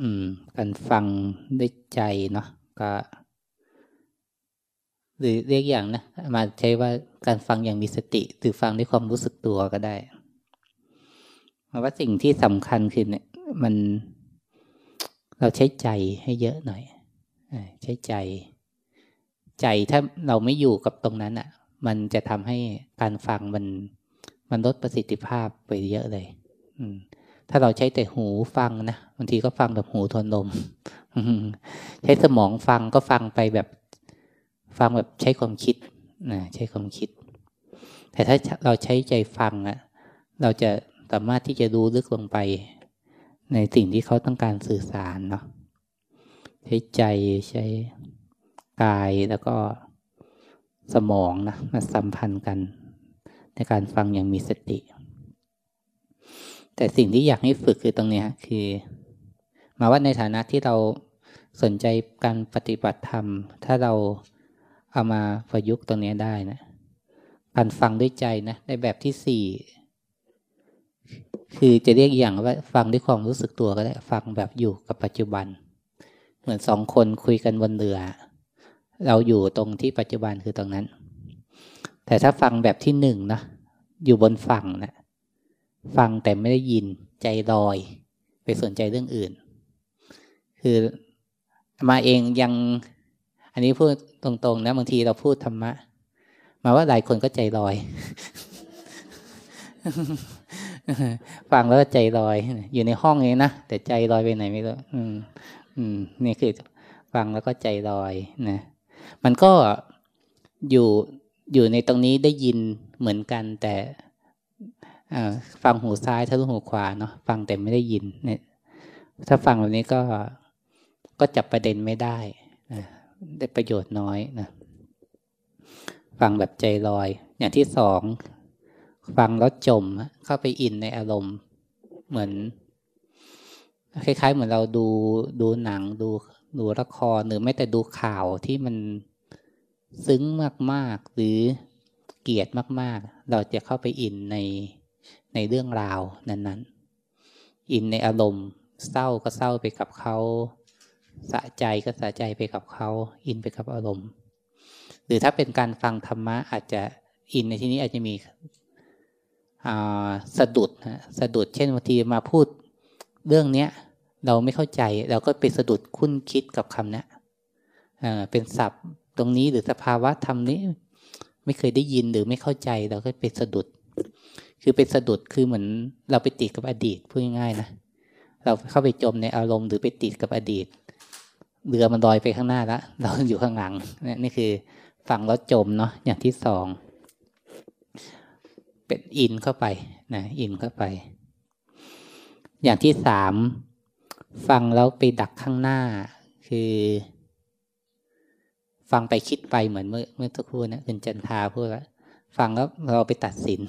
อืม การฟังด้วยใจเนาะก็ หรือเรียกอย่างนะมาใช้ว่าการฟังอย่างมีสติหรือฟังด้วยความรู้สึกตัวก็ได้เพราะว่าสิ่งที่สำคัญคือเนี่ย มัน เราใช้ใจให้เยอะหน่อยใช้ใจ ใจถ้าเราไม่อยู่กับตรงนั้นอะ มันจะทำให้การฟังมันมันลดประสิทธิภาพไปเยอะเลย อืม ถ้าเราใช้แต่หูฟังนะบางทีก็ฟังแบบหูทนลมใช้สมองฟังก็ฟังไปแบบฟังแบบใช้ความคิดนะใช้ความคิด แต่ถ้าเราใช้ใจฟังอะเราจะสามารถที่จะรู้ลึกลงไป ในสิ่งที่เขาต้องการสื่อสารเนาะใช้ใจใช้กายแล้วก็สมองนะมาสัมพันธ์กัน ในการฟังอย่างมีสติ แต่สิ่งที่อยากให้ฝึกคือตรงนี้คือ มาว่าในฐานะที่เราสนใจการปฏิบัติธรรม ถ้าเราเอามาประยุกต์ตรงนี้ได้นะการฟังด้วยใจนะในแบบที่สี่คือจะเรียกอย่างว่าฟังด้วยความรู้สึกตัวก็ได้ฟังแบบอยู่กับปัจจุบัน เหมือนสองคนคุยกันบนเรือ เราอยู่ตรงที่ปัจจุบันคือตรงนั้น แต่ถ้าฟังแบบที่หนึ่งนะอยู่บนฝั่งนะ ฟังแต่ไม่ได้ยินใจลอย ไปสนใจเรื่องอื่น คือมาเองยัง อันนี้พูดตรงๆนะบางทีเราพูดธรรมะ มาว่าหลายคนก็ใจลอย ฟังแล้วใจลอย อยู่ในห้องนี้นะแต่ใจลอยไปไหนไม่รู้อืม อืม นี่คือฟังแล้วก็ใจลอยนะมันก็อยู่อยู่ในตรงนี้ได้ยินเหมือนกันแต่ ฟังหูซ้ายทะลุหูขวาเนาะฟังแต่ไม่ได้ยินเนี่ย ถ้าฟังแบบนี้ก็ก็จับประเด็นไม่ได้ได้ประโยชน์น้อยนะฟังแบบใจลอย อย่างที่สองฟังแล้วจมเข้าไปอินในอารมณ์ เหมือน คล้ายๆ เหมือนเราดูดูหนังดูดูละครหรือไม่แต่ดูข่าวที่มันซึ้งมากๆ หรือเกลียดมากๆ เราจะเข้าไปอินใน ในเรื่องราวนั้น ๆ อินในอารมณ์เศร้าก็เศร้าไปกับเขาสะใจก็สะใจไปกับเขา อินไปกับอารมณ์ หรือถ้าเป็นการฟังธรรมะอาจจะอินในที่นี้อาจจะมีสะดุดนะสะดุดเช่นบางทีมาพูดเรื่องเนี้ยเราไม่เข้าใจเราก็ไปสะดุดคุ้นคิดกับคำนี้เป็นศัพท์ตรงนี้หรือสภาวะธรรมนี้ ไม่เคยได้ยินหรือไม่เข้าใจเราก็ไปสะดุด คือเป็นสะดุดคือเหมือนเราไปติดกับอดีตพูดง่ายๆนะเราเข้าไปจมในอารมณ์หรือไปติดกับอดีตเรือมันลอยไปข้างหน้าแล้วเราอยู่ข้างหลังนี่คือฟังแล้วจมเนาะอย่างที่สองเป็นอินเข้าไปนะอินเข้าไป อย่างที่สามฟังแล้วไปดักข้างหน้า คือ ฟังไปคิดไปเหมือนเมื่อเมื่อสักครู่นะคุณจันทาพูดว่า ฟังแล้วเราไปตัดสิน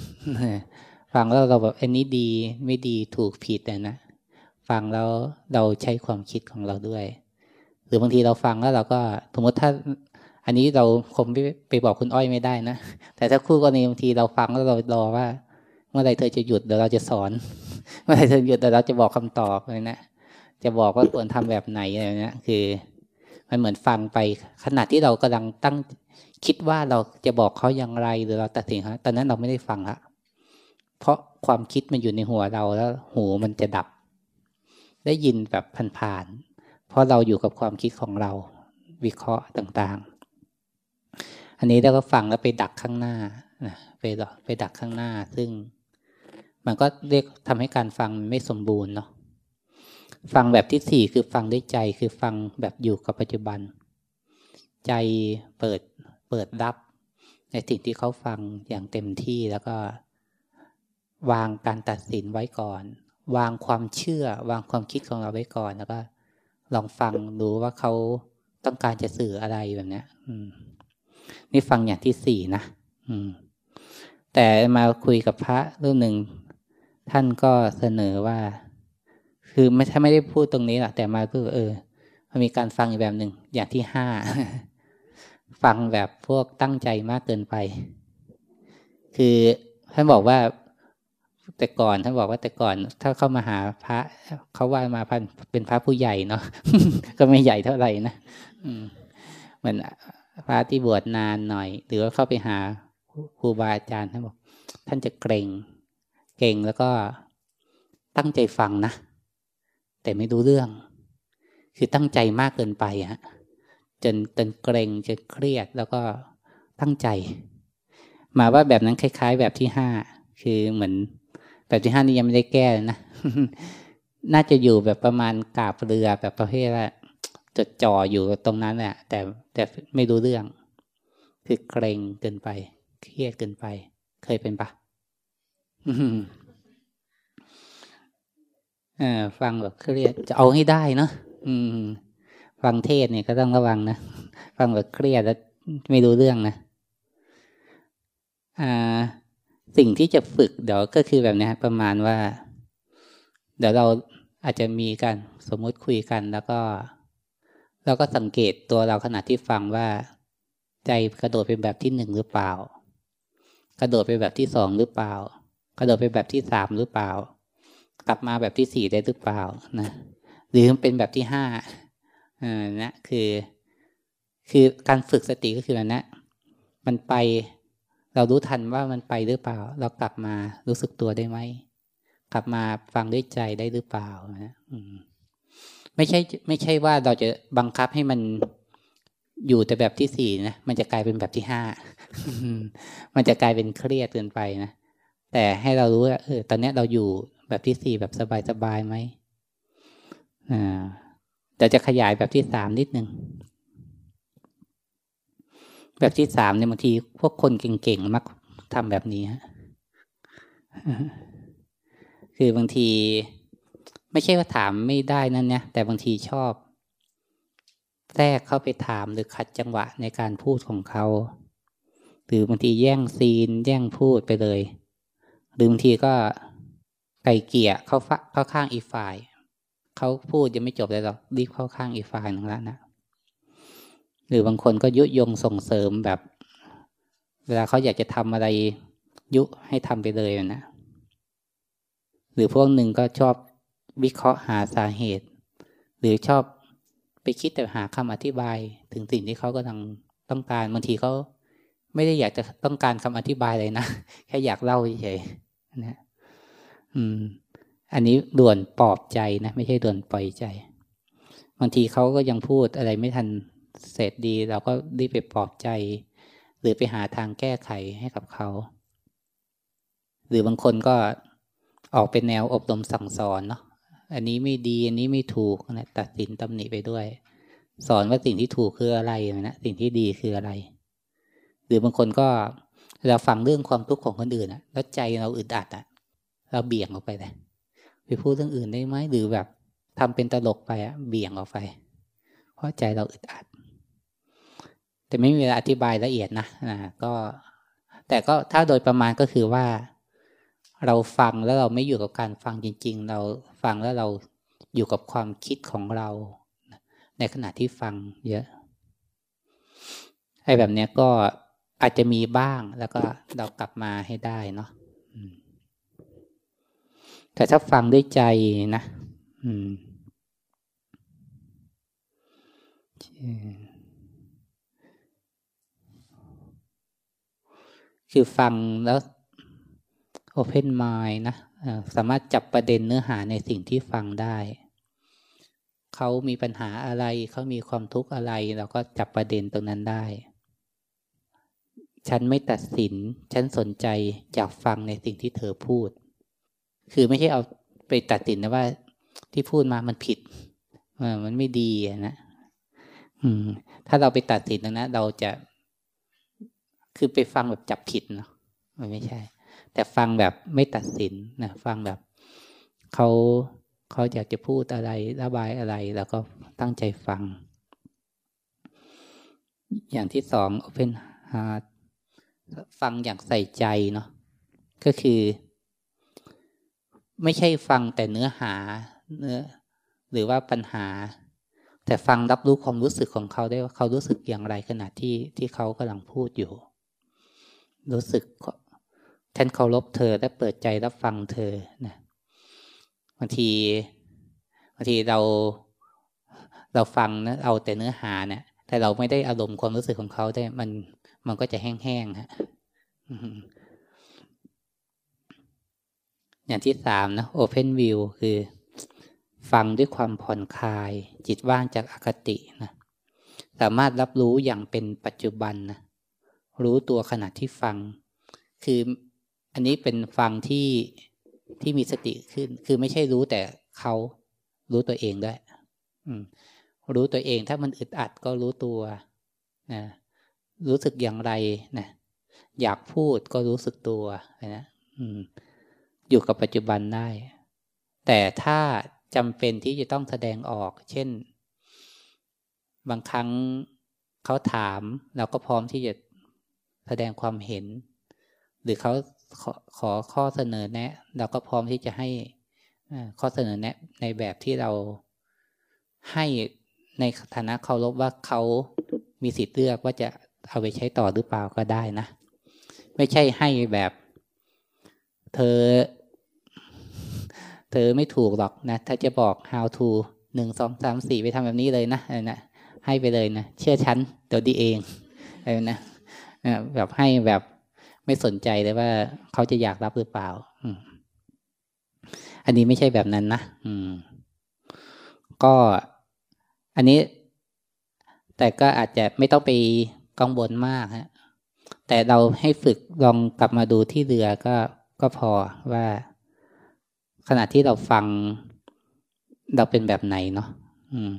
ฟังแล้วเราแบบอันนี้ดีไม่ดีถูกผิดนะ ฟังแล้วเราใช้ความคิดของเราด้วย หรือบางทีเราฟังแล้วเราก็สมมติถ้า อันนี้เราคงไปบอกคุณอ้อยไม่ได้นะ แต่ถ้าคู่กรณีบางทีเราฟังแล้วเรารอว่า เมื่อไรเธอจะหยุดเดี๋ยวเราจะสอน เมื่อไรเธอหยุดเดี๋ยวเราจะบอกคำตอบเลยนะ จะบอกว่าควรทำแบบไหนอะไรเนี้ยคือ มันเหมือนฟังไป ขณะที่เรากำลังตั้งคิดว่าเราจะบอกเขาอย่างไรหรือเราตัดสินเขาตอนนั้นเราไม่ได้ฟังละเพราะความคิดมันอยู่ในหัวเราแล้วหูมันจะดับ ได้ยินแบบผ่านๆเพราะเราอยู่กับความคิดของเรา วิเคราะห์ต่างๆ อันนี้เราก็ฟังแล้วไปดักข้างหน้าไปไปดักข้างหน้า ซึ่ง มันก็เรียกทำให้การฟังไม่สมบูรณ์เนาะ ฟังแบบที่สี่คือฟังด้วยใจคือฟังแบบอยู่กับปัจจุบัน ใจเปิดเปิดรับ ในสิ่งที่เขาฟังอย่างเต็มที่แล้วก็ วางการตัดสินไว้ก่อน วางความเชื่อ วางความคิดของเราไว้ก่อนแล้วก็ ลองฟังดูว่าเขาต้องการจะสื่ออะไรแบบนี้นี่ฟังอย่างที่สี่นะแต่มาคุยกับพระรูปหนึ่ง ท่านก็เสนอว่า คือไม่ถ้าไม่ได้พูดตรงนี้หรอกแต่มาพูดเออมันมีการฟังอีกแบบหนึ่งอย่างที่ห้าฟังแบบพวกตั้งใจมากเกินไป คือท่านบอกว่าแต่ก่อนท่านบอกว่าแต่ก่อนถ้าเข้ามาหาพระเขาว่ามาพันเป็นพระผู้ใหญ่เนาะก็ไม่ใหญ่เท่าไหร่นะอืมเหมือนพระที่บวชนานหน่อย หรือว่าเข้าไปหาครูบาอาจารย์ท่านบอก ท่านจะเกรงเก่งแล้วก็ตั้งใจฟังนะ แต่ไม่รู้เรื่อง คือตั้งใจมากเกินไปฮะจนจนเกรงจนเครียดแล้วก็ตั้งใจ มาว่าแบบนั้นคล้าย ๆ แบบที่ห้าคือเหมือน แบบที่ห้านี่ยังไม่ได้แก้นะน่าจะอยู่แบบประมาณกาบเรือแบบประเภทว่าจดจ่ออยู่ตรงนั้นแหละแต่แต่ไม่รู้เรื่อง คือเกรงเกินไป เครียดเกินไป เคยเป็นปะ อฟังแบบเครียดจะเอาให้ได้เนาะอืม ฟังเทศเนี่ยก็ต้องระวังนะฟังแบบเครียดแล้วไม่รู้เรื่องนะอ่า สิ่งที่จะฝึกเดี๋ยวก็คือแบบนี้ประมาณว่า เดี๋ยวเราอาจจะมีการสมมุติคุยกันแล้วก็เราก็สังเกตตัวเราขณะที่ฟังว่า ใจกระโดดเป็นแบบที่หนึ่งหรือเปล่า กระโดดไปแบบที่สองหรือเปล่า กระโดดไปแบบที่สามหรือเปล่า กลับมาแบบที่สี่ได้หรือเปล่านะหรือเป็นแบบที่ห้าอ่านะคือ คือการฝึกสติก็คือแบบนั้นมันไปเรารู้ทันว่ามันไปหรือเปล่า เรากลับมารู้สึกตัวได้ไหมกลับมาฟังด้วยใจได้หรือเปล่านะไม่ใช่ ไม่ใช่ว่าเราจะบังคับให้มันอยู่แต่แบบที่สี่นะมันจะกลายเป็นแบบที่ห้ามันจะกลายเป็นเครียดเกินไปนะแต่ให้เรารู้ว่าเออตอนนี้เราอยู่ แบบที่สี่แบบสบายๆไหมอ่าแต่จะขยายแบบที่สามนิดนึงแบบที่สามเนี่ยบางทีพวกคนเก่งๆมักทำแบบนี้ฮะคือบางที ไม่ใช่ว่าถามไม่ได้นั่นเนี่ยแต่บางทีชอบ แทรกเข้าไปถามหรือขัดจังหวะในการพูดของเขา หรือบางทีแย่งซีน แย่งพูดไปเลย หรือบางทีก็ ไก่เกี่ยเข้าเข้าข้างอีกฝ่ายเขาพูดยังไม่จบเลยหรอกรีบเข้าข้างอีกฝ่ายหนึ่งแล้วนะหรือบางคนก็ยุยงส่งเสริมแบบ เวลาเขาอยากจะทำอะไรยุให้ทำไปเลยนะหรือพวกหนึ่งก็ชอบวิเคราะห์หาสาเหตุ หรือชอบไปคิดแต่หาคำอธิบายถึงสิ่งที่เขากำลังต้องการบางทีเขาไม่ได้อยากจะต้องการคำอธิบายเลยนะ แค่อยากเล่าเฉยๆนะ อืม อันนี้ด่วนปลอบใจนะ ไม่ใช่ด่วนปล่อยใจ บางทีเขาก็ยังพูดอะไรไม่ทันเสร็จดี เราก็รีบไปปลอบใจ หรือไปหาทางแก้ไขให้กับเขา หรือบางคนก็ออกเป็นแนวอบรมสั่งสอนเนาะอันนี้ไม่ดี อันนี้ไม่ถูกนะตัดสินตำหนิไปด้วย สอนว่าสิ่งที่ถูกคืออะไรนะสิ่งที่ดีคืออะไร หรือบางคนก็เราฟังเรื่องความทุกข์ของคนอื่นนะแล้วใจเราอึดอัดอะ เราเบี่ยงออกไปเลยไปพูดเรื่องอื่นได้ไหมหรือแบบทำเป็นตลกไปอะเบี่ยงออกไป เพราะใจเราอึดอัด แต่ไม่มีเวลาอธิบายละเอียดนะนะก็ แต่ก็ถ้าโดยประมาณก็คือว่า เราฟังแล้วเราไม่อยู่กับการฟังจริง ๆ เราฟังแล้วเราอยู่กับความคิดของเรา ในขณะที่ฟังเยอะไอ้แบบเนี้ยก็อาจจะมีบ้างแล้วก็เรากลับมาให้ได้เนาะ แต่ถ้าฟังด้วยใจนะคือฟังแล้ว Open Mind นะสามารถจับประเด็นเนื้อหาในสิ่งที่ฟังได้ เขามีปัญหาอะไร เขามีความทุกข์อะไร เราก็จับประเด็นตรงนั้นได้ ฉันไม่ตัดสิน ฉันสนใจอยากฟังในสิ่งที่เธอพูด คือไม่ใช่เอาไปตัดสินนะว่าที่พูดมามันผิดมันไม่ดีนะถ้าเราไปตัดสินนะเราจะ คือไปฟังแบบจับผิดเนาะมันไม่ใช่ แต่ฟังแบบไม่ตัดสินนะฟังแบบเขาเขาอยากจะพูดอะไรระบายอะไร แล้วก็ตั้งใจฟัง อย่างที่สอง open heart ฟังอย่างใส่ใจเนาะก็คือ ไม่ใช่ฟังแต่เนื้อหาเนื้อหรือว่าปัญหา แต่ฟังรับรู้ความรู้สึกของเขาได้ว่าเขารู้สึกอย่างไรขณะที่ที่เขากำลังพูดอยู่ รู้สึกฉันเคารพเธอและเปิดใจรับฟังเธอนะบางทีบางทีเราเราฟังนะเอาแต่เนื้อหาเนะี่ย แต่เราไม่ได้อารมณ์ความรู้สึกของเขาได้มันมันก็จะแห้งๆฮะ อย่างที่สามนะ open view คือ ฟังด้วยความผ่อนคลาย จิตว่างจากอคตินะสามารถรับรู้อย่างเป็นปัจจุบันนะรู้ตัวขณะที่ฟัง คืออันนี้เป็นฟังที่ที่มีสติขึ้น คือไม่ใช่รู้แต่เขารู้ตัวเองด้วยรู้ตัวเองถ้ามันอึดอัดก็รู้ตัวนะรู้สึกอย่างไรนะอยากพูดก็รู้สึกตัวนะอ ยู่กับปัจจุบันได้ แต่ถ้าจำเป็นที่จะต้องแสดงออก เช่น บางครั้งเขาถามเราก็พร้อมที่จะแสดงความเห็น หรือเขาขอขอข้อเสนอแนะ เราก็พร้อมที่จะให้ข้อเสนอแนะในแบบที่เราให้ในฐานะเคารพว่าเขามีสิทธิ์เลือกว่าจะเอาไปใช้ต่อหรือเปล่าก็ได้นะ ไม่ใช่ให้แบบ เธอ เธอไม่ถูกหรอกนะ ถ้าจะบอก how to หนึ่งสองสามสี่ไปทำแบบนี้เลยนะอะไรนะให้ไปเลยนะเชื่อฉันเดี๋ยวดีเองอะไรนะแบบให้แบบไม่สนใจเลยว่าเขาจะอยากรับหรือเปล่าอันนี้ไม่ใช่แบบนั้นนะอืม ก็อันนี้ แต่ก็อาจจะไม่ต้องไปกังวลมากฮะแต่เราให้ฝึกลองกลับมาดูที่เรือก็ก็พอว่า ขณะที่เราฟังเราเป็นแบบไหนเนาะอืม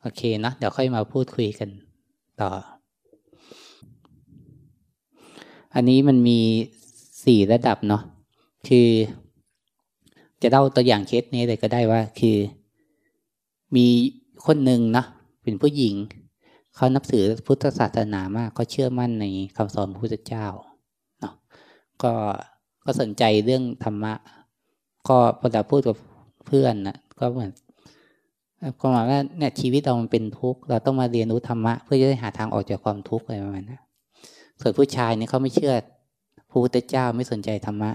โอเคเนาะเดี๋ยวค่อยมาพูดคุยกันต่อ อันนี้มันมีสี่ระดับเนาะคือ จะเล่าตัวอย่างเคสนี้เลยก็ได้ว่า คือ มีคนหนึ่งนะเป็นผู้หญิง เขานับถือพุทธศาสนามากเขาเชื่อมั่นในคำสอนพระพุทธเจ้าเนาะก็ ก็สนใจเรื่องธรรมะ ก็พอจะพูดกับเพื่อนนะก็เหมือนก็หมายว่าเนี่ยชีวิตเรามันเป็นทุกข์เราต้องมาเรียนรู้ธรรมะ เพื่อจะได้หาทางออกจากความทุกข์อะไรประมาณนั้นส่วนผู้ชายเนี่ยเขาไม่เชื่อพระพุทธเจ้าไม่สนใจธรรมะ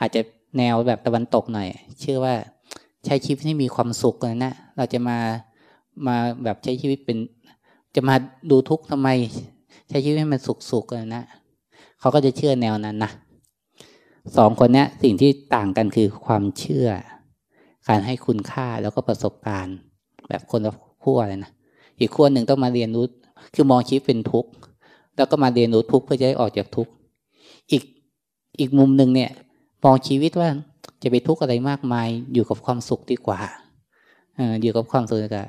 อาจจะแนวแบบตะวันตกหน่อย เชื่อว่าใช้ชีวิตให้มีความสุขเลยนะเราจะมามาแบบใช้ชีวิตเป็น จะมาดูทุกข์ทำไม ใช้ชีวิตให้มันสุขสุขเลยนะเขาก็จะเชื่อแนวนั้นนะ สองคนนี้สิ่งที่ต่างกันคือความเชื่อ การให้คุณค่าแล้วก็ประสบการณ์ แบบคนละขั้วเลยนะอีกขั้วหนึ่งต้องมาเรียนรู้คือมองชีวิตเป็นทุกข์แล้วก็มาเรียนรู้ทุกข์เพื่อจะได้ออกจากทุกข์อีกอีกมุมหนึ่งเนี่ยมองชีวิตว่าจะไปทุกข์อะไรมากมาย อยู่กับความสุขดีกว่าออยู่กับความสุขดีกว่า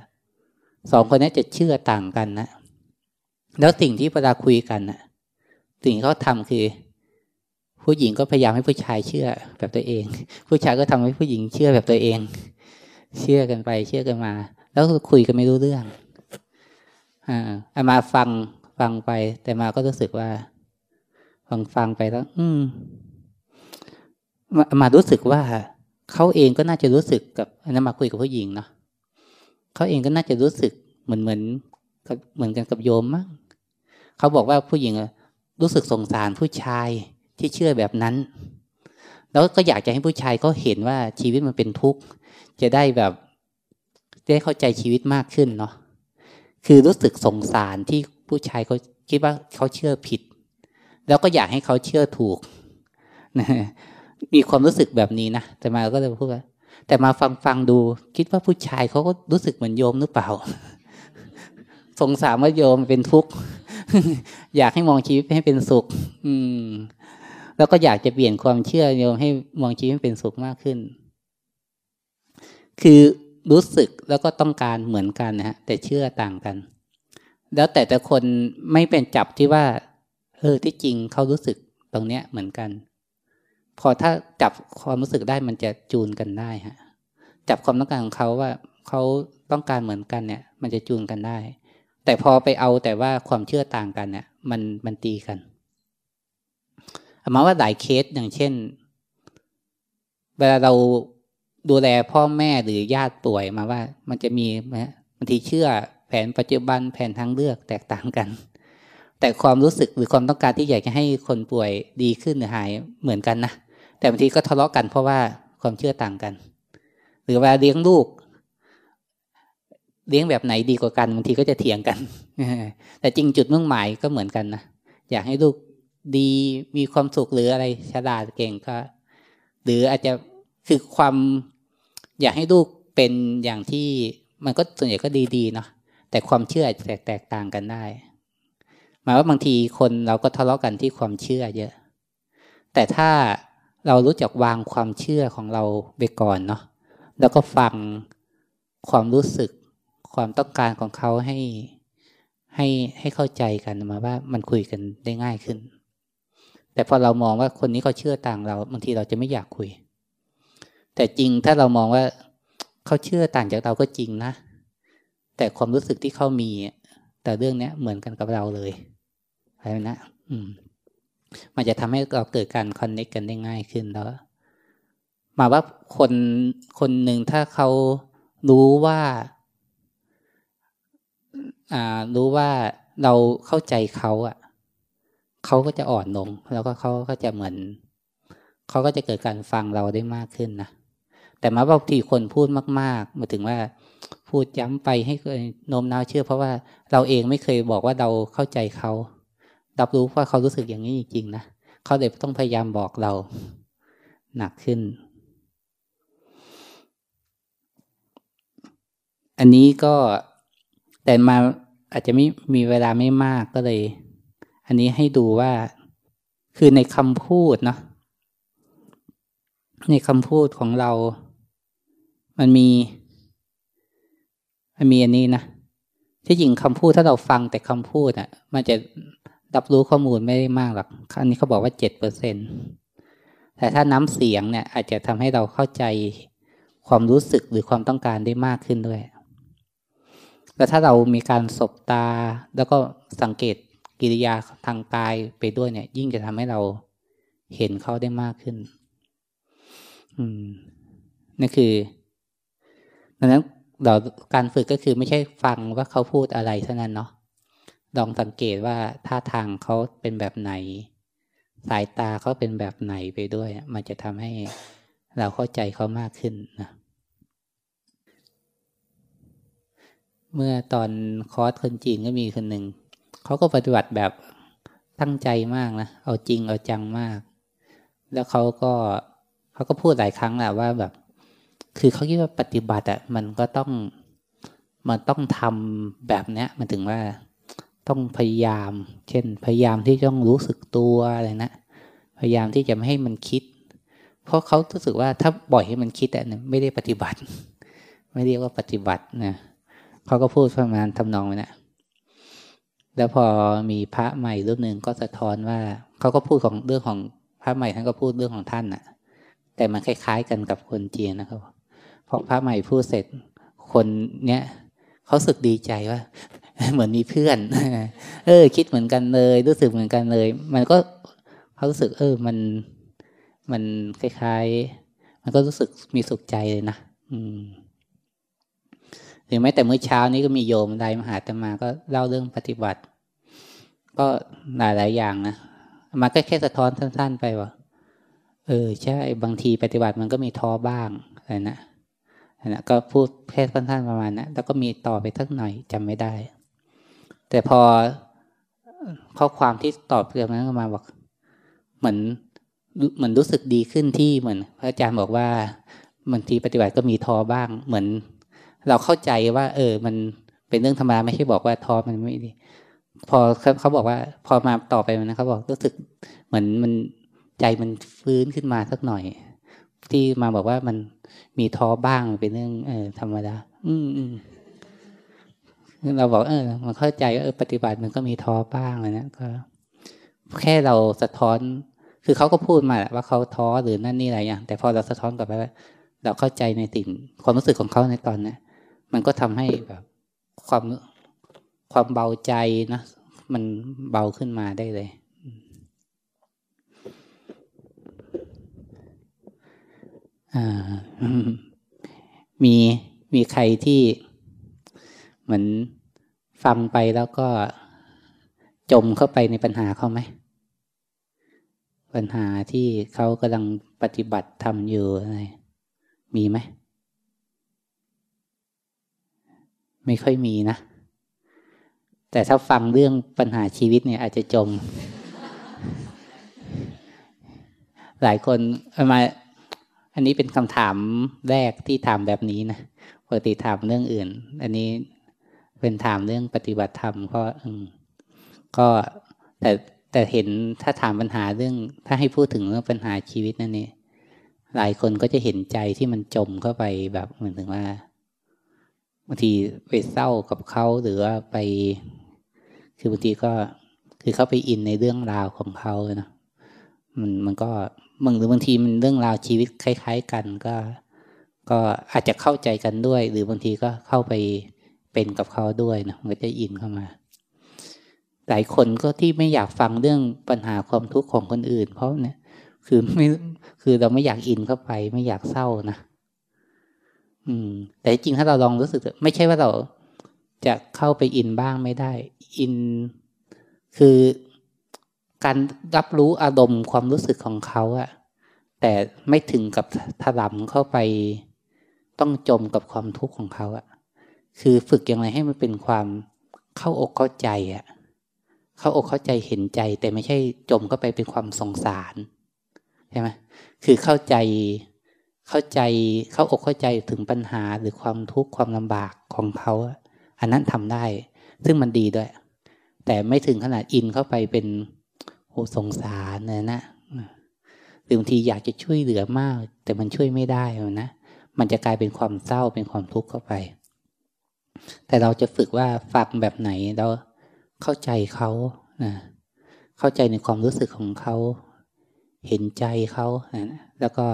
สองคนนี้จะเชื่อต่างกันนะแล้วสิ่งที่เวลาคุยกันนะสิ่งเขาทำคือ ผู้หญิงก็พยายามให้ผู้ชายเชื่อแบบตัวเอง ผู้ชายก็ทำให้ผู้หญิงเชื่อแบบตัวเอง เชื่อกันไป เชื่อกันมา แล้วคุยกันไม่รู้เรื่องอ่ามาฟังฟังไป แต่มาก็รู้สึกว่า ฟังฟังไปแล้ว อืมมารู้สึกว่าเขาเองก็น่าจะรู้สึกกับอันนั้นมาคุยกับผู้หญิงเนาะเขาเองก็น่าจะรู้สึกเหมือนเหมือนกับเหมือนกันกับโยมมั้งเขาบอกว่าผู้หญิงรู้สึกสงสารผู้ชาย ที่เชื่อแบบนั้น แล้วก็อยากจะให้ผู้ชายเขาเห็นว่าชีวิตมันเป็นทุกข์ จะได้แบบได้เข้าใจชีวิตมากขึ้นเนาะคือรู้สึกสงสารที่ผู้ชายเขาคิดว่าเขาเชื่อผิด แล้วก็อยากให้เขาเชื่อถูกนะมีความรู้สึกแบบนี้นะแต่มาก็เลยพูดว่าแต่มาฟังฟังดู คิดว่าผู้ชายเขาก็รู้สึกเหมือนโยมหรือเปล่า สงสารว่าโยมเป็นทุกข์ อยากให้มองชีวิตให้เป็นสุข อืม แล้วก็อยากจะเปลี่ยนความเชื่อโยมให้มองชีวิตเป็นสุขมากขึ้น คือรู้สึกแล้วก็ต้องการเหมือนกันนะฮะแต่เชื่อต่างกัน แล้วแต่แต่คนไม่เป็นจับที่ว่าเออที่จริงเขารู้สึกตรงเนี้ยเหมือนกัน พอถ้าจับความรู้สึกได้มันจะจูนกันได้ฮะจับความต้องการของเขาว่าเขาต้องการเหมือนกันเนี่ย มันจะจูนกันได้ แต่พอไปเอาแต่ว่าความเชื่อต่างกันเนี่ย มันมันตีกัน มายว่าหลายเคสอย่างเช่น เวลาเราดูแลพ่อแม่หรือญาติป่วยมาว่า มันจะมีบางทีเชื่อแผนปัจจุบันแผนทางเลือกแตกต่างกัน แต่ความรู้สึกหรือความต้องการที่อยากจะให้คนป่วยดีขึ้นหรือหายเหมือนกันนะแต่บางทีก็ทะเลาะกันเพราะว่าความเชื่อต่างกัน หรือว่าเลี้ยงลูก เลี้ยงแบบไหนดีกว่ากันบางทีก็จะเถียงกันแต่จริงจุดมุ่งหมายก็เหมือนกันนะอยากให้ลูก ดีมีความสุขหรืออะไรฉลาดเก่งก็ หรืออาจจะคือความอยากให้ลูกเป็นอย่างที่มันก็ส่วนใหญ่ก็ดีๆเนาะแต่ความเชื่อแตกแตกต่างกันได้หมายว่าบางทีคนเราก็ทะเลาะกันที่ความเชื่อเยอะ แต่ถ้าเรารู้จักวางความเชื่อของเราไปก่อนเนาะแล้วก็ฟังความรู้สึก ความต้องการของเขาให้ให้ให้เข้าใจกันมาว่ามันคุยกันได้ง่ายขึ้น แต่พอเรามองว่าคนนี้เขาเชื่อต่างเรา บางทีเราจะไม่อยากคุย แต่จริงถ้าเรามองว่าเขาเชื่อต่างจากเราก็จริงนะ แต่ความรู้สึกที่เขามี แต่เรื่องนี้เหมือนกันกับเราเลยอะไรนะอืม มันจะทำให้เราเกิดการคอนเน็กกันได้ง่ายขึ้นแล้วมาว่าคนคนหนึ่งถ้าเขารู้ว่า อ่า รู้ว่าเราเข้าใจเขาอะ เขาก็จะอ่อนลง แล้วก็เขาก็จะเหมือนเขาก็จะเกิดการฟังเราได้มากขึ้นนะแต่มาบางทีคนพูดมากๆมาถึงว่าพูดย้ำไปให้โน้มน้าวเชื่อ เพราะว่าเราเองไม่เคยบอกว่าเราเข้าใจเขารับรู้ว่าเขารู้สึกอย่างนี้จริงๆนะเขาเลยต้องพยายามบอกเราหนักขึ้น อันนี้ก็แต่มาอาจจะไม่มีเวลาไม่มากก็เลย อันนี้ให้ดูว่าคือในคำพูดเนาะในคำพูดของเรา มันมี มันมีอันนี้นะที่จริงคำพูดถ้าเราฟังแต่คำพูดอะ มันจะรับรู้ข้อมูลไม่ได้มากหรอกอันนี้เขาบอกว่าเจ็ดเปอร์เซ็นแต่ถ้าน้ำเสียงเนี่ย อาจจะทำให้เราเข้าใจความรู้สึกหรือความต้องการได้มากขึ้นด้วยแล้วถ้าเรามีการสบตา แล้วก็สังเกต กิริยาทางกายไปด้วยเนี่ย ยิ่งจะทำให้เราเห็นเขาได้มากขึ้น อืมนั่นคือดังนั้นเราการฝึกก็คือไม่ใช่ฟังว่าเขาพูดอะไรเท่านั้นเนาะลองสังเกตว่าท่าทางเขาเป็นแบบไหน สายตาเขาเป็นแบบไหนไปด้วย มันจะทำให้เราเข้าใจเขามากขึ้นนะเมื่อตอนคอร์สคนจีนก็มีคนหนึ่ง เขาก็ปฏิบัติแบบตั้งใจมากนะ เอาจริงเอาจังมาก แล้วเขาก็เขาก็พูดหลายครั้งแหละว่าแบบ คือเขาคิดว่าปฏิบัติอะมันก็ต้องมันต้องทำแบบเนี้ยมันถึงว่าต้องพยายาม เช่น พยายามที่ต้องรู้สึกตัวอะไรนะ พยายามที่จะไม่ให้มันคิด เพราะเขารู้สึกว่าถ้าบ่อยให้มันคิดแต่ไม่ได้ปฏิบัติ ไม่เรียกว่าปฏิบัตินะเขาก็พูดประมาณทำนองนะ แล้วพอมีพระใหม่รูปหนึ่งก็สะท้อนว่าเขาก็พูดของเรื่องของพระใหม่ท่านก็พูดเรื่องของท่านน่ะ แต่มันคล้าย ๆ กันกับคนจีนนะครับพอพระใหม่พูดเสร็จคนเนี้ยเขาสึกดีใจว่า เหมือนมีเพื่อน เออ คิดเหมือนกันเลย รู้สึกเหมือนกันเลย มันก็เขารู้สึก เออ มันมันคล้าย ๆ มันก็รู้สึกมีสุขใจเลยนะอืม ถึงแม้แต่เมื่อเช้านี้ก็มีโยมไดมหาตมาก็เล่าเรื่องปฏิบัติ ก็หลายหลายอย่างนะมาก็แค่สะท้อนสั้น ๆ ไปว่าเออใช่บางทีปฏิบัติมันก็มีท้อบ้างอะไรนะนะก็พูดแค่สั้นๆประมาณนะแล้วก็มีต่อไปสักหน่อยจำไม่ได้ แต่พอข้อความที่ตอบเรื่องนั้นมาบอกเหมือนเหมือนรู้สึกดีขึ้นที่เหมือน พระอาจารย์บอกว่าบางทีปฏิบัติก็มีท้อบ้าง เหมือน เราเข้าใจว่า เออ มันเป็นเรื่องธรรมดาไม่ใช่บอกว่าท้อมันไม่ดี พอเขาบอกว่า พอมาต่อไปมันเขาบอกรู้สึกเหมือนมันใจมันฟื้นขึ้นมาสักหน่อย ที่มาบอกว่ามันมีท้อบ้างเป็นเรื่องเออธรรมดา อืมอืมเราบอกเออ มันเข้าใจว่าเออปฏิบัติมันก็มีท้อบ้างเลยนะก็ แค่เราสะท้อน คือเขาก็พูดมาแหละว่าเขาท้อหรือนั่นนี่อะไรอย่างแต่พอเราสะท้อนกลับไปว่าเราเข้าใจในสิ่งความรู้สึกของเขาในตอนนี้ มันก็ทำให้แบบความความเบาใจนะมันเบาขึ้นมาได้เลย มีมีใครที่เหมือนฟังไปแล้วก็จมเข้าไปในปัญหาเขาไหม ปัญหาที่เขากำลังปฏิบัติทำอยู่อะไรมีไหม ไม่ค่อยมีนะ แต่ถ้าฟังเรื่องปัญหาชีวิตเนี่ยอาจจะจม หลายคนมา อันนี้เป็นคำถามแรกที่ถามแบบนี้นะปกติถามเรื่องอื่น อันนี้เป็นถามเรื่องปฏิบัติธรรมก็อืมก็แต่แต่เห็นถ้าถามปัญหาเรื่อง ถ้าให้พูดถึงเรื่องปัญหาชีวิตนั่นนี่หลายคนก็จะเห็นใจที่มันจมเข้าไปแบบเหมือนถึงว่า บางทีไปเศร้ากับเขาหรือว่าไป คือบางทีก็คือเขาไปอินในเรื่องราวของเขาเนะมันมันก็บางหรือบางทีมันเรื่องราวชีวิตคล้าย ๆ กันก็ ก็อาจจะเข้าใจกันด้วย หรือบางทีก็เข้าไปเป็นกับเขาด้วยนะมันก็จะอินเข้ามาหลายคนก็ที่ไม่อยากฟังเรื่องปัญหาความทุกข์ของคนอื่น เพราะเนี่ย คือไม่คือเราไม่อยากอินเข้าไป ไม่อยากเศร้านะ อืม แต่จริงถ้าเราลองรู้สึก ไม่ใช่ว่าเราจะเข้าไปอินบ้างไม่ได้ อินคือการรับรู้อารมณ์ความรู้สึกของเขาอะแต่ไม่ถึงกับถลำเข้าไป ต้องจมกับความทุกข์ของเขาอะคือฝึกย่างไรให้มันเป็นความเข้าอกเข้าใจอะเข้าอกเข้าใจเห็นใจ แต่ไม่ใช่จมเข้าไปเป็นความสงสารใช่ไหมคือเข้าใจ เข้าใจเข้าอกเข้าใจถึงปัญหาหรือความทุกข์ความลำบากของเขาอันนั้นทำได้ ซึ่งมันดีด้วย แต่ไม่ถึงขนาดอินเข้าไปเป็นโอสงสารนะนะหรือบางทีอยากจะช่วยเหลือมาก แต่มันช่วยไม่ได้นะมันจะกลายเป็นความเศร้าเป็นความทุกข์เข้าไป แต่เราจะฝึกว่าฟังแบบไหนเราเข้าใจเขานะเข้าใจในความรู้สึกของเขา เห็นใจเขานะแล้วก็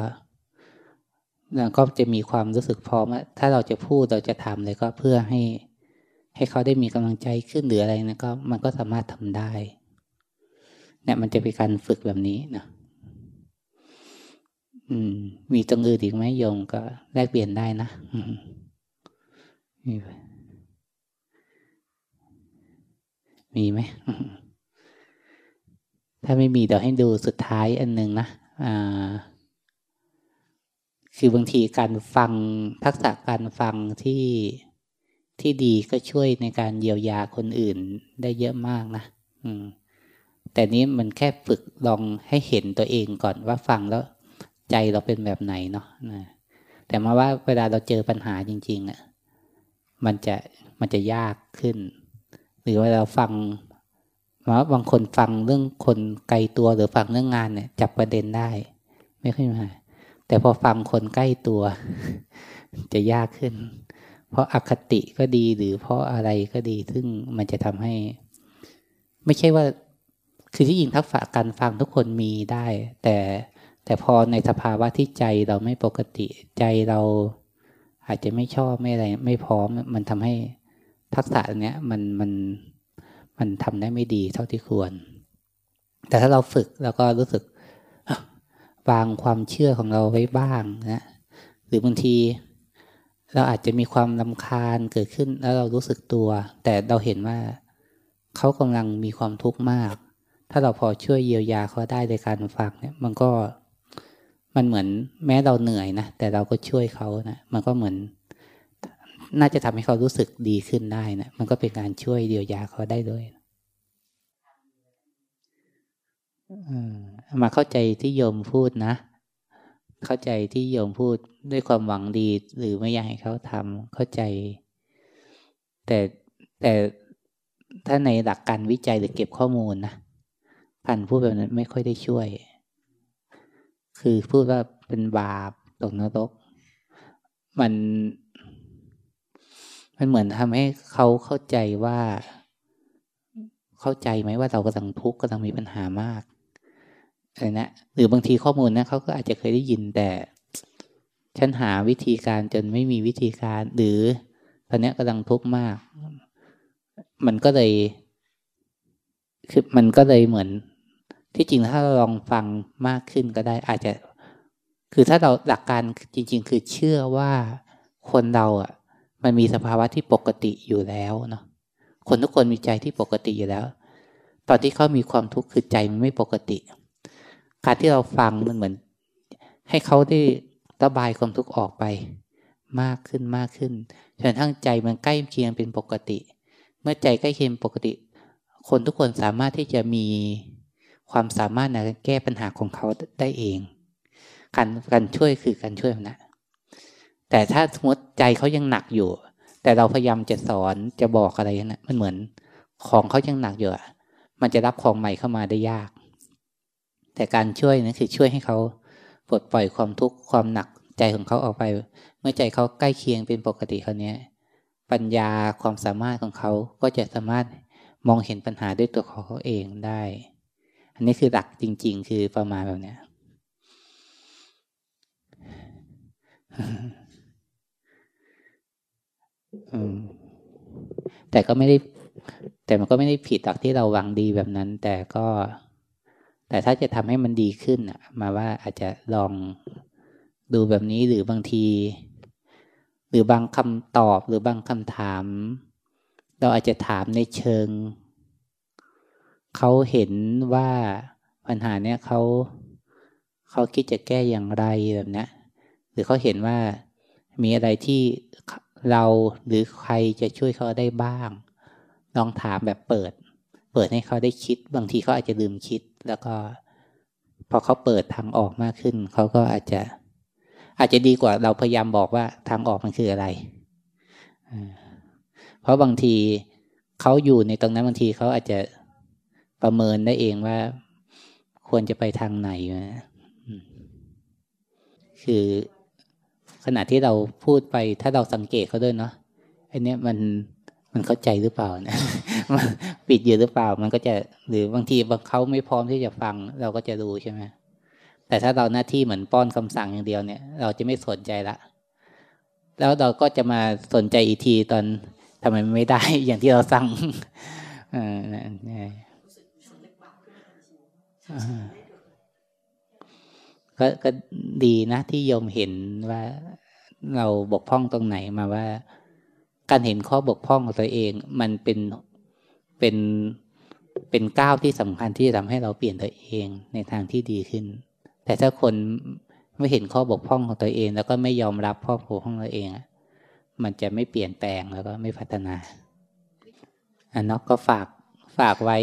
แล้วก็จะมีความรู้สึกพร้อมถ้าเราจะพูดเราจะทำเลยก็เพื่อให้ ให้เขาได้มีกำลังใจขึ้นหรืออะไรนะก็มันก็สามารถทำได้เนี่ยมันจะเป็นการฝึกแบบนี้นะอืม มีตรงอื่นอีกไหมโยมก็แลกเปลี่ยนได้นะมีมีไหมถ้าไม่มีเดี๋ยวให้ดูสุดท้ายอันหนึ่งนะอ่า คือบางทีการฟังทักษะการฟังที่ที่ดีก็ช่วยในการเยียวยาคนอื่นได้เยอะมากนะอืม แต่นี้มันแค่ฝึกลองให้เห็นตัวเองก่อนว่าฟังแล้วใจเราเป็นแบบไหนเนาะนะแต่มาว่าเวลาเราเจอปัญหาจริงๆอะ่ะมันจะมันจะยากขึ้น หรือว่าเราฟังว่าบางคนฟังเรื่องคนไกลตัวหรือฟังเรื่องงานเนี่ย จับประเด็นได้ ไม่ค่อยมา แต่พอฟังคนใกล้ตัว จะยากขึ้น เพราะอาคติก็ดีหรือเพราะอะไรก็ดี ซึ่งมันจะทำให้ ไม่ใช่ว่า คือที่ยิงทักษะการฟังทุกคนมีได้ แต่แต่พอในสภาวะที่ใจเราไม่ปกติใจเราอาจจะไม่ชอบไม่อะไร ไม่พร้อมมันทำให้ทักษะเนี้ยมันมันมันทำได้ไม่ดีเท่าที่ควร แต่ถ้าเราฝึกแล้วก็รู้สึก วางความเชื่อของเราไว้บ้างนะหรือบางที เราอาจจะมีความลำคาญเกิดขึ้นแล้วเรารู้สึกตัว แต่เราเห็นว่าเขากำลังมีความทุกข์มาก ถ้าเราพอช่วยเยียวยาเขาได้ในการฟังเนี่ย มันก็มันเหมือนแม้เราเหนื่อยนะแต่เราก็ช่วยเขานะมันก็เหมือน น่าจะทำให้เขารู้สึกดีขึ้นได้นะมันก็เป็นการช่วยเดียวยาเขาได้ด้วยม มาเข้าใจที่โยมพูดนะ เข้าใจที่โยมพูดด้วยความหวังดี หรือไม่อยากให้เขาทำเข้าใจ แต่แต่ถ้าในหลักการวิจัยหรือเก็บข้อมูลนะพันพูดแบบนั้นไม่ค่อยได้ช่วย คือพูดว่าเป็นบาปตกนรกมัน มันเหมือนทำให้เขาเข้าใจว่า เข้าใจไหมว่าเรากำลังทุกข์กำลังมีปัญหามาก อะไรนะหรือบางทีข้อมูลนะเขาก็อาจจะเคยได้ยินแต่ ฉันหาวิธีการจนไม่มีวิธีการ หรือตอนนี้กำลังทุกข์มาก มันก็เลยคือมันก็เลยเหมือน ที่จริงถ้าเราลองฟังมากขึ้นก็ได้ อาจจะ คือถ้าเราหลักการจริง ๆ คือเชื่อว่าคนเราอะ มันมีสภาวะที่ปกติอยู่แล้วเนาะคนทุกคนมีใจที่ปกติอยู่แล้ว ตอนที่เขามีความทุกข์คือใจมันไม่ปกติ การที่เราฟังมันเหมือน ให้เขาได้ระบายความทุกข์ออกไป มากขึ้นมากขึ้นจนทั้งใจมันใกล้เคียงเป็นปกติ เมื่อใจใกล้เคียงปกติ คนทุกคนสามารถที่จะมีความสามารถในการแก้ปัญหาของเขาได้เอง การการช่วยคือการช่วยนะ แต่ถ้าสมมติใจเขายังหนักอยู่ แต่เราพยายามจะสอนจะบอกอะไรนะมันเหมือน ของเขายังหนักอยู่มันจะรับของใหม่เข้ามาได้ยาก แต่การช่วยนะคือช่วยให้เขาปลดปล่อยความทุกข์ความหนักใจของเขาออกไป เมื่อใจเขาใกล้เคียงเป็นปกติเขาเนี้ยปัญญาความสามารถของเขาก็จะสามารถมองเห็นปัญหาด้วยตัวของเขาเองได้ อันนี้คือหลักจริง ๆ คือประมาณแบบนี้แต่ก็ไม่ได้ แต่มันก็ไม่ได้ผิดจากที่เราหวังดีแบบนั้น แต่ก็ แต่ถ้าจะทำให้มันดีขึ้นอะมาว่าอาจจะลองดูแบบนี้หรือบางที หรือบางคำตอบหรือบางคำถาม เราอาจจะถามในเชิง เขาเห็นว่าปัญหาเนี้ยเขาเขาคิดจะแก้อย่างไรแบบนี้หรือเขาเห็นว่ามีอะไรที่เราหรือใครจะช่วยเขาได้บ้าง ลองถามแบบเปิด ปิดให้เขาได้คิด บางทีเขาอาจจะลืมคิด แล้วก็พอเขาเปิดทางออกมากขึ้น เขาก็อาจจะ อาจจะดีกว่าเราพยายามบอกว่าทางออกมันคืออะไร เพราะบางทีเขาอยู่ในตรงนั้นบางทีเขาอาจจะประเมินได้เองว่าควรจะไปทางไหนนะคือขณะที่เราพูดไปถ้าเราสังเกตเขาด้วยเนาะอันนี้มันมันเข้าใจหรือเปล่านะ ปิดอยู่หรือเปล่า มันก็จะหรือบางทีบางเขาไม่พร้อมที่จะฟัง เราก็จะรู้ใช่ไหมแต่ถ้าเราหน้าที่เหมือนป้อนคำสั่งอย่างเดียวเนี่ย เราจะไม่สนใจละ แล้วเราก็จะมาสนใจอีกทีตอนทำไมไม่ได้อย่างที่เราสั่งอ่าเนี่ยก็ก็ดีนะที่โยมเห็นว่าเราบกพร่องตรงไหนมาว่า การเห็นข้อบกพร่องของตัวเอง มันเป็น เป็นเป็นก้าวที่สำคัญที่จะทำให้เราเปลี่ยนตัวเองในทางที่ดีขึ้น แต่ถ้าคนไม่เห็นข้อบกพร่องของตัวเอง แล้วก็ไม่ยอมรับข้อบกพร่องตัวเองมันจะไม่เปลี่ยนแปลงแล้วก็ไม่พัฒนาอันนอกก็ฝากฝากไว้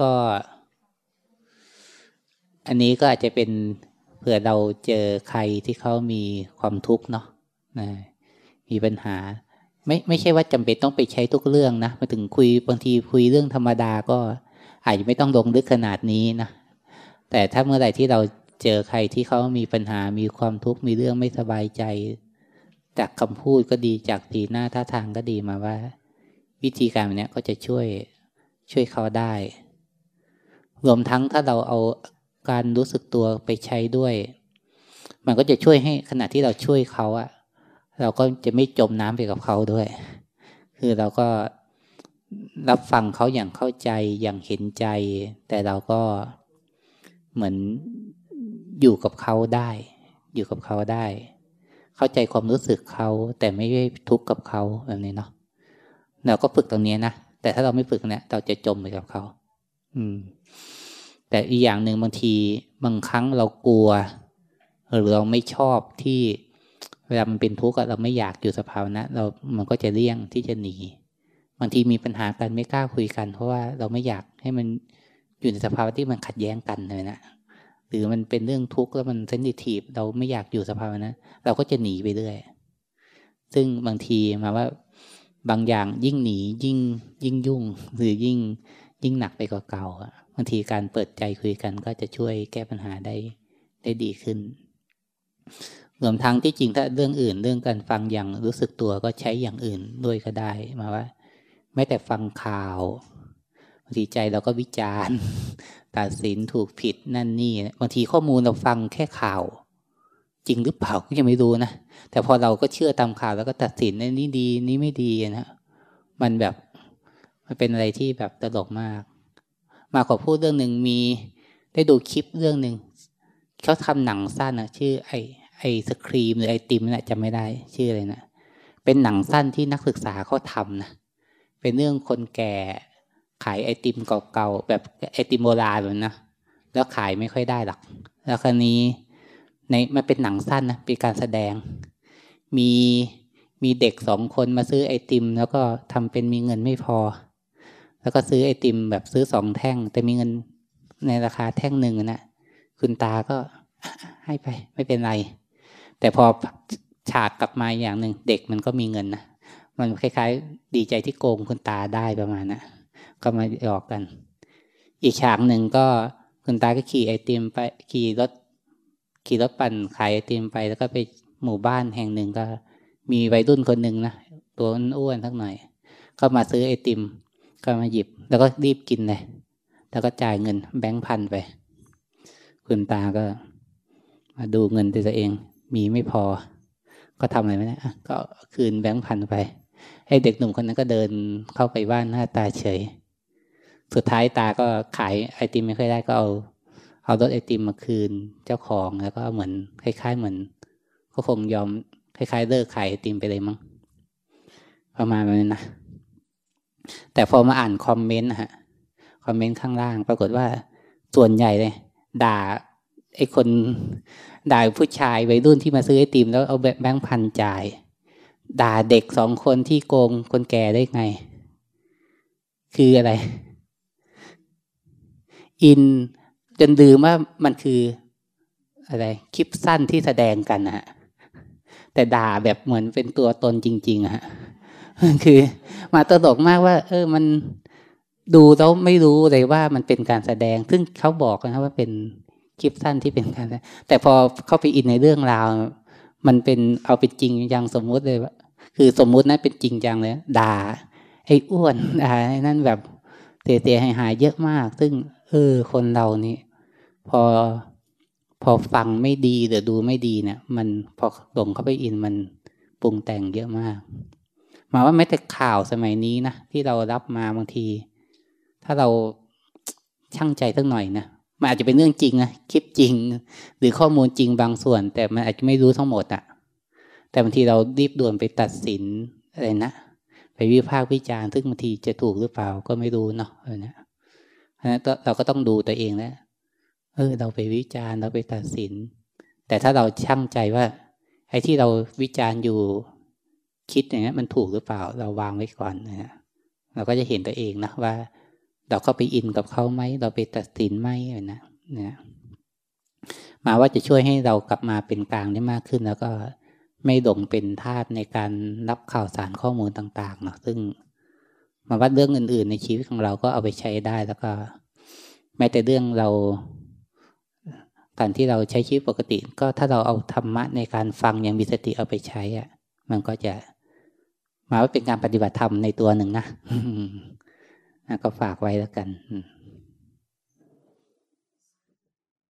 ก็ อันนี้ก็อาจจะเป็นเผื่อเราเจอใครที่เขามีความทุกข์เนาะนะมีปัญหา ไม่ไม่ใช่ว่าจำเป็นต้องไปใช้ทุกเรื่องนะมาถึงคุยบางทีคุยเรื่องธรรมดาก็อาจจะไม่ต้องลงลึกขนาดนี้นะแต่ถ้าเมื่อไหร่ที่เราเจอใครที่เขามีปัญหามีความทุกข์มีเรื่องไม่สบายใจ จากคำพูดก็ดีจากสีหน้าท่าทางก็ดีมาว่า วิธีการเนี้ยก็จะช่วยช่วยเขาได้ รวมทั้งถ้าเราเอาการรู้สึกตัวไปใช้ด้วย มันก็จะช่วยให้ขณะที่เราช่วยเขาอะ เราก็จะไม่จมน้ำไปกับเขาด้วย คือเราก็รับฟังเขาอย่างเข้าใจอย่างเห็นใจ แต่เราก็เหมือนอยู่กับเขาได้ อยู่กับเขาได้ เข้าใจความรู้สึกเขาแต่ไม่ได้ทุกข์กับเขาแบบนี้เนาะเราก็ฝึกตรงนี้นะแต่ถ้าเราไม่ฝึกเนี่ยเราจะจมไปกับเขาอืม แต่อีกอย่างหนึ่งบางทีบางครั้งเรากลัว หรือเราไม่ชอบที่ เวลามันเป็นทุกข์เราไม่อยากอยู่สภาวนะ เรามันก็จะเลี่ยงที่จะหนี บางทีมีปัญหากันไม่กล้าคุยกัน เพราะว่าเราไม่อยากให้มันอยู่ในสภาวะที่มันขัดแย้งกันเลยนะหรือมันเป็นเรื่องทุกข์แล้วมันเซนซิทีฟเราไม่อยากอยู่สภาวะนะเราก็จะหนีไปเรื่อยซึ่งบางทีมาว่าบางอย่างยิ่งหนียิ่งยิ่งยุ่ง หรือยิ่งยิ่งหนักไปกว่าเก่าบางทีการเปิดใจคุยกันก็จะช่วยแก้ปัญหาได้ได้ดีขึ้น รวมทั้งที่จริงถ้าเรื่องอื่น เรื่องการฟังอย่างรู้สึกตัวก็ใช้อย่างอื่นด้วยก็ได้มาว่าไม่แต่ฟังข่าวบางทีใจเราก็วิจารณ์ตัดสินถูกผิดนั่นนี่บางทีข้อมูลเราฟังแค่ข่าว จริงหรือเปล่าก็ยังไม่รู้นะแต่พอเราก็เชื่อตามข่าวแล้วก็ตัดสินนี่ดีนี่ไม่ดีนะมันแบบมันเป็นอะไรที่แบบตลกมาก มาขอพูดเรื่องหนึ่งมีได้ดูคลิปเรื่องหนึ่งเขาทำหนังสั้นนะชื่อไอ ไอสครีมหรือไอติมนะจำไม่ได้ชื่ออะไรนะเป็นหนังสั้นที่นักศึกษาเขาทำนะเป็นเรื่องคนแก่ขายไอติมเก่าๆแบบไอติมโบราณเลยนะแล้วขายไม่ค่อยได้หรอกแล้วคราวนี้ในมันเป็นหนังสั้นนะเป็นการแสดง มีมีเด็กสองคนมาซื้อไอติม แล้วก็ทำเป็นมีเงินไม่พอ แล้วก็ซื้อไอติมแบบซื้อสองแท่ง แต่มีเงินในราคาแท่งหนึ่งนะคุณตาก็ให้ไปไม่เป็นไร แต่พอฉากกลับมาอย่างหนึ่งเด็กมันก็มีเงินนะมันคล้ายๆ ดีใจที่โกงคุณตาได้ประมาณนะก็มาหยอกกัน อีกฉากหนึ่งก็คุณตาก็ขี่ไอติมไปขี่รถขี่รถปั่นขายไอติมไป แล้วก็ไปหมู่บ้านแห่งหนึ่งก็ มีวัยรุ่นคนหนึ่งนะตัวอ้วนทักหน่อย ก็มาซื้อไอติม ก็มาหยิบ แล้วก็รีบกินเลย แล้วก็จ่ายเงินแบงค์พันไป คุณตาก็มาดูเงินตัวเอง มีไม่พอ ก็ทำอะไรไม่ได้ก็คืนแบงค์พันไป ให้เด็กหนุ่มคนนั้นก็เดินเข้าไปบ้านหน้าตาเฉย สุดท้ายตาก็ขายไอติมไม่ค่อยได้ก็เอาเอารถไอติมมาคืนเจ้าของแล้วก็เหมือนคล้าย ๆ เหมือน ก็คงยอมคล้ายๆเลิกขายไอติมไปเลยมั้งประมาณนั้นนะแต่พอมาอ่านคอมเมนต์นะฮะคอมเมนต์ข้างล่าง ปรากฏว่าส่วนใหญ่เลย ด่า ไอ้คนด่าผู้ชายวัยรุ่นที่มาซื้อไอติม แล้วเอาแบงค์พันจ่าย ด่าเด็กสองคนที่โกงคนแก่ได้ไง คืออะไร อินจนดืมว่ามันคืออะไร คลิปสั้นที่แสดงกันนะแต่ด่าแบบเหมือนเป็นตัวตนจริงๆอะฮะคือ มาตลกมากว่า เออมันดูแล้วไม่รู้เลยว่ามันเป็นการแสดง ซึ่งเขาบอกนะว่าเป็น คลิปสั้นที่เป็นการแต่พอเข้าไปอินในเรื่องราว มันเป็นเอาเป็นจริงอย่างสมมุติเลยว่าคือสมมุตินะเป็นจริงจังเลยด่าไอ้อ้วนด่าไอ้นั่นแบบเตะๆหายๆเยอะมาก ซึ่งเออคนเรานี่พอพอฟังไม่ดีหรือดูไม่ดีเนี่ย มันพอหลงเข้าไปอินมันปรุงแต่งเยอะมากมาว่าแม้แต่ข่าวสมัยนี้นะที่เรารับมาบางที ถ้าเราช่างใจสักหน่อยนะ มันอาจจะเป็นเรื่องจริงนะคลิปจริง หรือข้อมูลจริงบางส่วน แต่มันอาจจะไม่รู้ทั้งหมดอะ่ะแต่บางทีเรารีบด่วนไปตัดสินอะไรนะไปวิพากษ์วิจารณ์ซึ่งบางทีจะถูกหรือเปล่าก็ไม่รู้เนาะอะเพราะนั้นเราก็ต้องดูตัวเองแล้วเออ เราไปวิจารณ์เราไปตัดสิน แต่ถ้าเราช่างใจว่าไอ้ที่เราวิจารณ์อยู่คิดอย่างนี้มันถูกหรือเปล่า เราวางไว้ก่อนนะเราก็จะเห็นตัวเองนะว่า เราก็ไปอินกับเขาไหม เราไปตัดสินไหมนะนะมาว่าจะช่วยให้เรากลับมาเป็นกลางได้มากขึ้น แล้วก็ไม่หลงเป็นทาสในการรับข่าวสารข้อมูลต่างๆเนาะซึ่งมาว่าเรื่องอื่น ๆ ในชีวิตของเราก็เอาไปใช้ได้แล้วก็แม้แต่เรื่องเราการที่เราใช้ชีวิตปกติ ก็ถ้าเราเอาธรรมะในการฟังอย่างมีสติเอาไปใช้อะ มันก็จะ มาว่าเป็นการปฏิบัติธรรมในตัวหนึ่งนะ ก็ฝากไว้แล้วกัน